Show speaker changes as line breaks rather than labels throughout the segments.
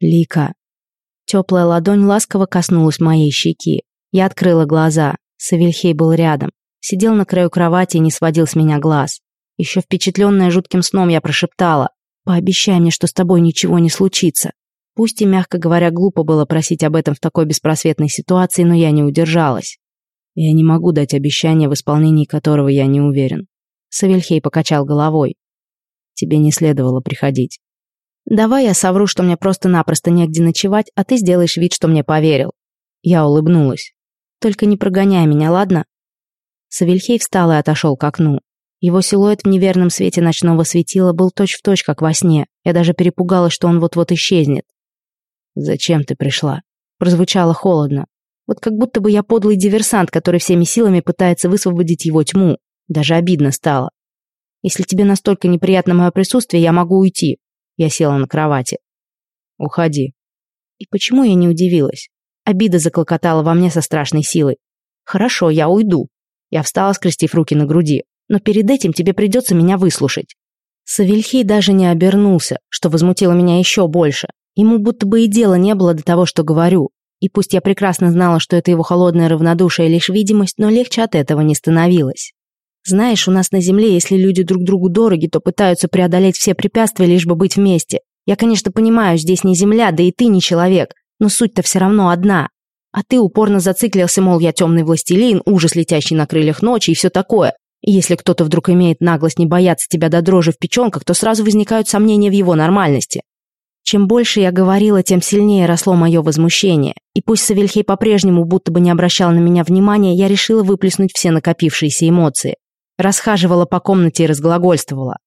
Лика. Теплая ладонь ласково коснулась моей щеки. Я открыла глаза. Савельхей был рядом. Сидел на краю кровати и не сводил с меня глаз. Еще впечатленная жутким сном я прошептала. «Пообещай мне, что с тобой ничего не случится». Пусть и, мягко говоря, глупо было просить об этом в такой беспросветной ситуации, но я не удержалась. Я не могу дать обещание, в исполнении которого я не уверен. Савельхей покачал головой. Тебе не следовало приходить. Давай я совру, что мне просто-напросто негде ночевать, а ты сделаешь вид, что мне поверил. Я улыбнулась. Только не прогоняй меня, ладно? Савельхей встал и отошел к окну. Его силуэт в неверном свете ночного светила был точь-в-точь, точь, как во сне. Я даже перепугалась, что он вот-вот исчезнет. «Зачем ты пришла?» Прозвучало холодно. Вот как будто бы я подлый диверсант, который всеми силами пытается высвободить его тьму. Даже обидно стало. Если тебе настолько неприятно мое присутствие, я могу уйти. Я села на кровати. Уходи. И почему я не удивилась? Обида заклокотала во мне со страшной силой. Хорошо, я уйду. Я встала, скрестив руки на груди. Но перед этим тебе придется меня выслушать. Савельхий даже не обернулся, что возмутило меня еще больше. Ему будто бы и дела не было до того, что говорю. И пусть я прекрасно знала, что это его холодное равнодушие лишь видимость, но легче от этого не становилось. Знаешь, у нас на Земле, если люди друг другу дороги, то пытаются преодолеть все препятствия, лишь бы быть вместе. Я, конечно, понимаю, здесь не Земля, да и ты не человек, но суть-то все равно одна. А ты упорно зациклился, мол, я темный властелин, ужас, летящий на крыльях ночи и все такое. И если кто-то вдруг имеет наглость не бояться тебя до дрожи в печенках, то сразу возникают сомнения в его нормальности. Чем больше я говорила, тем сильнее росло мое возмущение. И пусть Савельхей по-прежнему будто бы не обращал на меня внимания, я решила выплеснуть все накопившиеся эмоции. Расхаживала по комнате и разглагольствовала.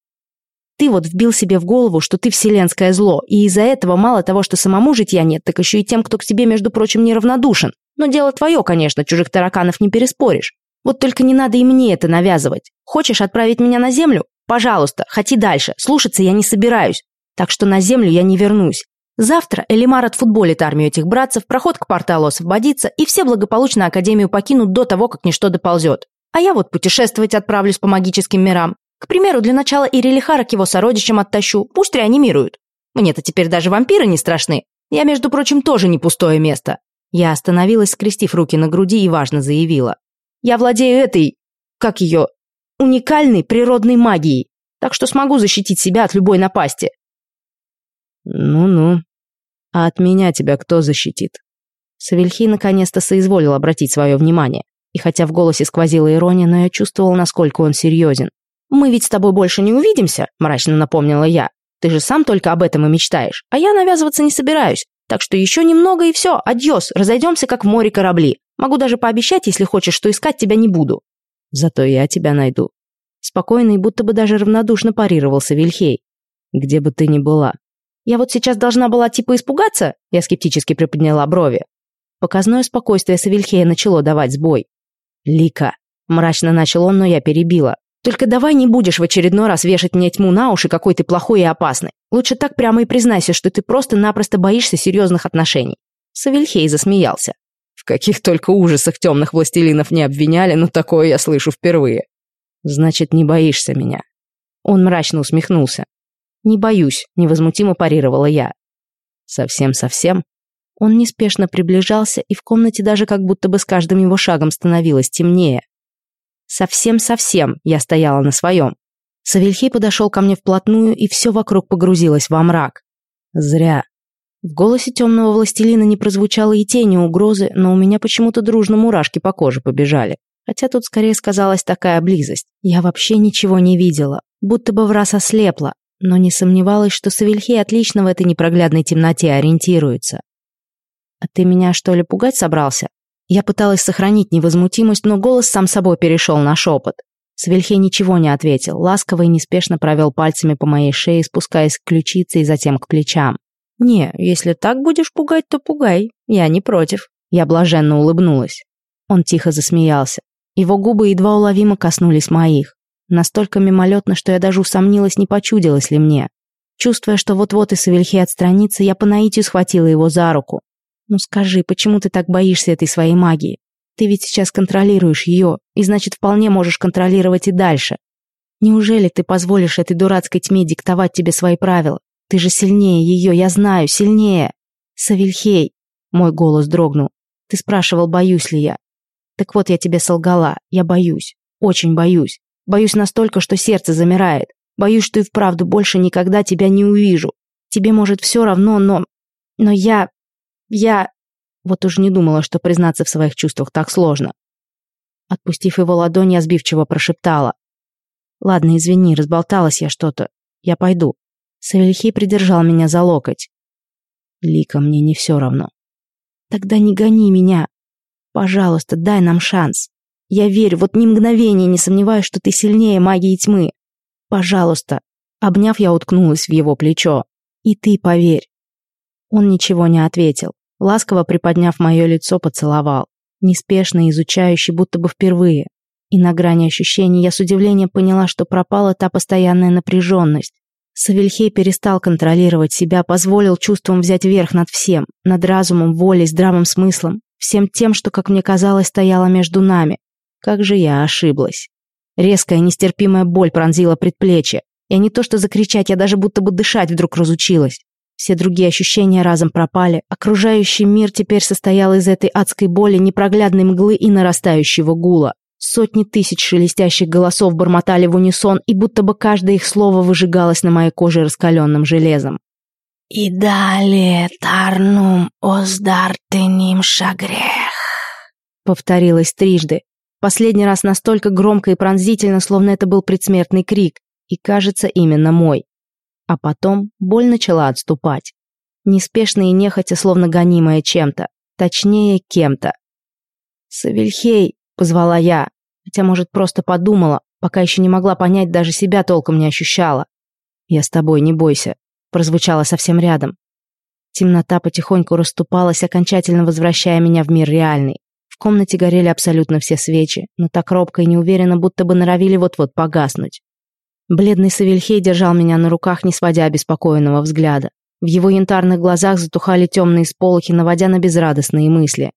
Ты вот вбил себе в голову, что ты вселенское зло, и из-за этого мало того, что самому житья нет, так еще и тем, кто к тебе, между прочим, неравнодушен. Но дело твое, конечно, чужих тараканов не переспоришь. Вот только не надо и мне это навязывать. Хочешь отправить меня на землю? Пожалуйста, хоти дальше, слушаться я не собираюсь. Так что на землю я не вернусь. Завтра Элимар отфутболит армию этих братцев, проход к порталу освободится, и все благополучно Академию покинут до того, как ничто доползет. А я вот путешествовать отправлюсь по магическим мирам. К примеру, для начала Ирелихара к его сородичам оттащу, пусть реанимируют. Мне-то теперь даже вампиры не страшны. Я, между прочим, тоже не пустое место. Я остановилась, скрестив руки на груди и важно заявила. Я владею этой... как ее... уникальной природной магией, так что смогу защитить себя от любой напасти.
Ну-ну. А от меня тебя кто защитит?
Савельхий наконец-то соизволил обратить свое внимание. И хотя в голосе сквозила ирония, но я чувствовал, насколько он серьезен. «Мы ведь с тобой больше не увидимся», — мрачно напомнила я. «Ты же сам только об этом и мечтаешь, а я навязываться не собираюсь. Так что еще немного и все, адьос, разойдемся, как в море корабли. Могу даже пообещать, если хочешь, что искать тебя не буду».
«Зато я тебя найду».
Спокойно и будто бы даже равнодушно парировался Вильхей.
«Где бы ты ни была».
«Я вот сейчас должна была типа испугаться?» Я скептически приподняла брови. Показное спокойствие Савельхея начало давать сбой. «Лика», — мрачно начал он, но я перебила. «Только давай не будешь в очередной раз вешать мне тьму на уши, какой ты плохой и опасный. Лучше так прямо и признайся, что ты просто-напросто боишься серьезных отношений». Савельхей засмеялся.
«В каких только ужасах темных властелинов не обвиняли, но такое я слышу впервые». «Значит, не боишься меня».
Он мрачно усмехнулся. «Не боюсь», — невозмутимо парировала я.
«Совсем-совсем?»
Он неспешно приближался, и в комнате даже как будто бы с каждым его шагом становилось темнее. Совсем-совсем я стояла на своем. Савельхей подошел ко мне вплотную, и все вокруг погрузилось во мрак. Зря. В голосе темного властелина не прозвучало и тени угрозы, но у меня почему-то дружно мурашки по коже побежали. Хотя тут скорее сказалась такая близость. Я вообще ничего не видела, будто бы в раз ослепла, но не сомневалась, что Савельхей отлично в этой непроглядной темноте ориентируется. «А ты меня, что ли, пугать собрался?» Я пыталась сохранить невозмутимость, но голос сам собой перешел на шепот. Свельхей ничего не ответил, ласково и неспешно провел пальцами по моей шее, спускаясь к ключице и затем к плечам. «Не, если так будешь пугать, то пугай. Я не против». Я блаженно улыбнулась. Он тихо засмеялся. Его губы едва уловимо коснулись моих. Настолько мимолетно, что я даже усомнилась, не почудилось ли мне. Чувствуя, что вот-вот и Савельхей отстранится, я по наитию схватила его за руку. Ну скажи, почему ты так боишься этой своей магии? Ты ведь сейчас контролируешь ее, и значит, вполне можешь контролировать и дальше. Неужели ты позволишь этой дурацкой тьме диктовать тебе свои правила? Ты же сильнее ее, я знаю, сильнее. Савельхей, мой голос дрогнул. Ты спрашивал, боюсь ли я. Так вот, я тебе солгала. Я боюсь. Очень боюсь. Боюсь настолько, что сердце замирает. Боюсь, что и вправду больше никогда тебя не увижу. Тебе, может, все равно, но... Но я... Я... Вот уж не думала, что признаться в своих чувствах так сложно. Отпустив его ладонь, я сбивчиво прошептала. «Ладно, извини, разболталась я что-то. Я пойду». Савельхий придержал меня за локоть. «Лика, мне не все равно». «Тогда не гони меня. Пожалуйста, дай нам шанс. Я верю, вот ни мгновения не сомневаюсь, что ты сильнее магии тьмы. Пожалуйста». Обняв, я уткнулась в его плечо. «И ты поверь». Он ничего не ответил. Ласково приподняв мое лицо, поцеловал. Неспешно, изучающий, будто бы впервые. И на грани ощущений я с удивлением поняла, что пропала та постоянная напряженность. Савельхей перестал контролировать себя, позволил чувствам взять верх над всем, над разумом, волей, здравым смыслом, всем тем, что, как мне казалось, стояло между нами. Как же я ошиблась. Резкая, нестерпимая боль пронзила предплечье. Я не то что закричать, я даже будто бы дышать вдруг разучилась. Все другие ощущения разом пропали. Окружающий мир теперь состоял из этой адской боли, непроглядной мглы и нарастающего гула. Сотни тысяч шелестящих голосов бормотали в унисон, и будто бы каждое их слово выжигалось на моей коже раскаленным железом.
«И далее тарнум оздартеним шагрех», —
повторилось трижды. Последний раз настолько громко и пронзительно, словно это был предсмертный крик, и, кажется, именно мой. А потом боль начала отступать. Неспешно и нехотя, словно гонимая чем-то. Точнее, кем-то. «Савельхей!» — позвала я. Хотя, может, просто подумала, пока еще не могла понять, даже себя толком не ощущала. «Я с тобой, не бойся», — прозвучало совсем рядом. Темнота потихоньку расступалась, окончательно возвращая меня в мир реальный. В комнате горели абсолютно все свечи, но так робко и неуверенно, будто бы норовили вот-вот погаснуть. Бледный Савельхей держал меня на руках, не сводя обеспокоенного взгляда. В его янтарных глазах затухали темные сполохи, наводя на безрадостные мысли.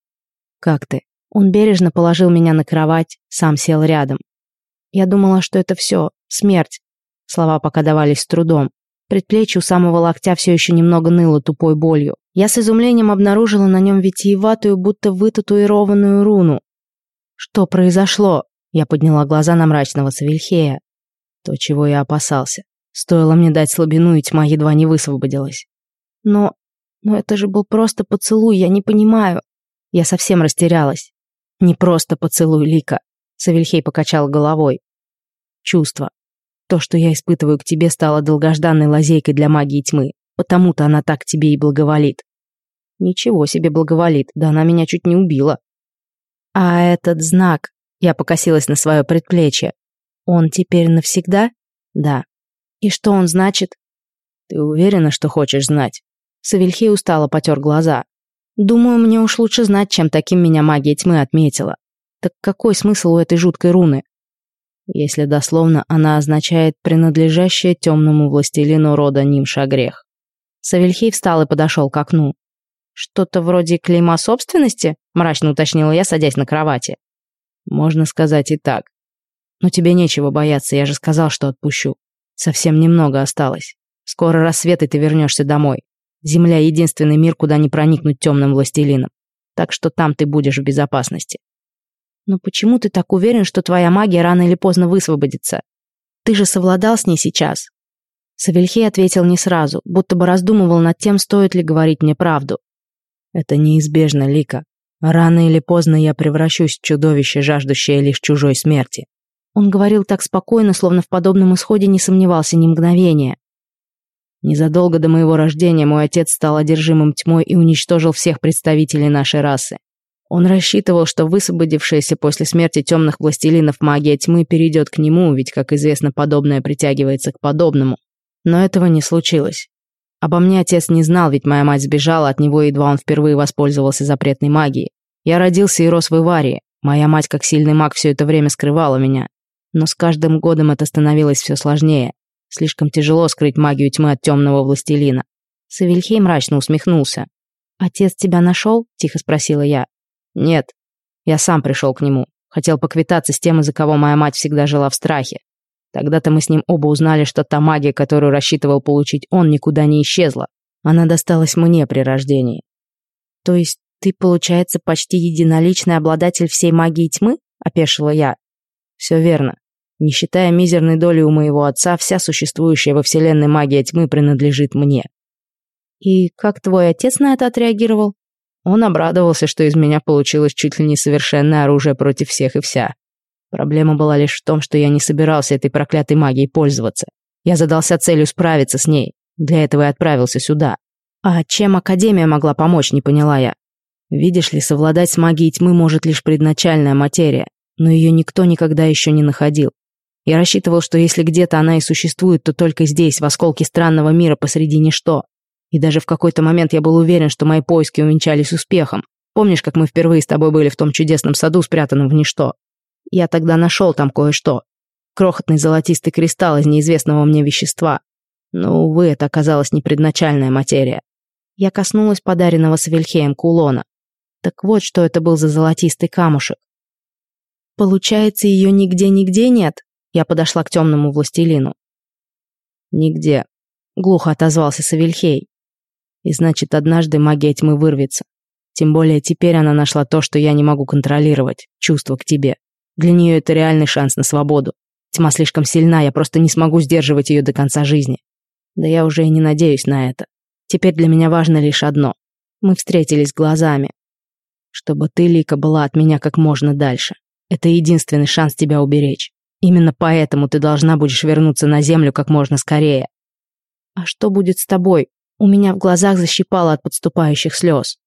«Как ты?» Он бережно положил меня на кровать, сам сел рядом. Я думала, что это все, смерть. Слова пока давались с трудом. Предплечье у самого локтя все еще немного ныло тупой болью. Я с изумлением обнаружила на нем витиеватую, будто вытатуированную руну. «Что произошло?» Я подняла глаза на мрачного Савельхея. То, чего я опасался. Стоило мне дать слабину, и тьма едва не высвободилась. Но... но это же был просто поцелуй, я не понимаю. Я совсем растерялась. Не просто поцелуй, Лика. Савельхей покачал головой. Чувство. То, что я испытываю к тебе, стало долгожданной лазейкой для магии тьмы. Потому-то она так тебе и благоволит. Ничего себе благоволит, да она меня чуть не убила. А этот знак... Я покосилась на свое предплечье. Он теперь навсегда? Да. И что он значит? Ты уверена, что хочешь знать? Савельхей устало потер глаза. Думаю, мне уж лучше знать, чем таким меня магия тьмы отметила. Так какой смысл у этой жуткой руны? Если дословно, она означает принадлежащее темному властелину рода Нимша грех. Савельхей встал и подошел к окну. «Что-то вроде клейма собственности?» – мрачно уточнила я, садясь на кровати. «Можно сказать и так. Но тебе нечего бояться, я же сказал, что отпущу. Совсем немного осталось. Скоро рассвет, и ты вернешься домой. Земля — единственный мир, куда не проникнуть темным властелинам. Так что там ты будешь в безопасности. Но почему ты так уверен, что твоя магия рано или поздно высвободится? Ты же совладал с ней сейчас. Савельхей ответил не сразу, будто бы раздумывал над тем, стоит ли говорить мне правду. Это неизбежно, Лика. Рано или поздно я превращусь в чудовище, жаждущее лишь чужой смерти. Он говорил так спокойно, словно в подобном исходе не сомневался ни мгновения. Незадолго до моего рождения мой отец стал одержимым тьмой и уничтожил всех представителей нашей расы. Он рассчитывал, что высвободившаяся после смерти темных властелинов магия тьмы перейдет к нему, ведь, как известно, подобное притягивается к подобному. Но этого не случилось. Обо мне отец не знал, ведь моя мать сбежала от него, едва он впервые воспользовался запретной магией. Я родился и рос в Иварии. Моя мать, как сильный маг, все это время скрывала меня. Но с каждым годом это становилось все сложнее. Слишком тяжело скрыть магию тьмы от темного властелина. Савельхей мрачно усмехнулся. «Отец тебя нашел?» – тихо спросила я. «Нет. Я сам пришел к нему. Хотел поквитаться с тем, из-за кого моя мать всегда жила в страхе. Тогда-то мы с ним оба узнали, что та магия, которую рассчитывал получить он, никуда не исчезла. Она досталась мне при рождении. То есть ты, получается, почти единоличный обладатель всей магии тьмы? Опешила я.
Все верно. Не считая мизерной доли у моего отца, вся существующая во Вселенной магия тьмы принадлежит мне.
И как твой отец на это отреагировал?
Он обрадовался, что из меня получилось чуть ли не совершенное оружие против всех и вся. Проблема была лишь в том, что я не собирался этой проклятой магией пользоваться. Я задался целью справиться с ней. Для этого и отправился сюда.
А чем Академия могла помочь, не поняла я.
Видишь ли, совладать с магией тьмы может лишь предначальная материя, но ее никто никогда еще не находил. Я рассчитывал, что если где-то она и существует, то только здесь, в осколке странного мира посреди ничто. И даже в какой-то момент я был уверен, что мои поиски увенчались успехом. Помнишь, как мы впервые с тобой были в том чудесном саду, спрятанном в ничто? Я тогда нашел там кое-что. Крохотный золотистый кристалл из неизвестного мне вещества. Но, увы, это оказалась не предначальная материя.
Я коснулась подаренного Савельхеем кулона. Так вот, что это был за золотистый камушек. Получается, ее нигде-нигде нет? Я подошла к темному властелину.
Нигде. Глухо отозвался Савельхей. И значит, однажды магия тьмы вырвется. Тем более теперь она нашла то, что я не могу контролировать, чувство к тебе. Для нее это реальный шанс на свободу. Тьма слишком сильна, я просто не смогу сдерживать ее до конца жизни. Да я уже и не надеюсь на это. Теперь для меня важно лишь одно. Мы встретились глазами. Чтобы ты, Лика, была от меня как можно дальше. Это единственный шанс тебя уберечь. Именно поэтому ты должна будешь вернуться на землю как можно скорее.
А что будет с тобой? У меня в глазах защипало от подступающих слез.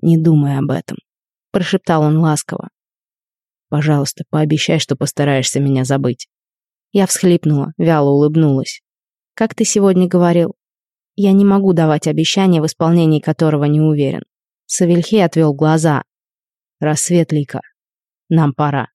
«Не думай об этом», — прошептал он ласково. «Пожалуйста, пообещай, что постараешься меня забыть».
Я всхлипнула, вяло улыбнулась. «Как ты сегодня говорил, я не могу давать обещания, в исполнении которого не уверен». Савельхей отвел глаза.
«Рассвет, Лика. Нам пора».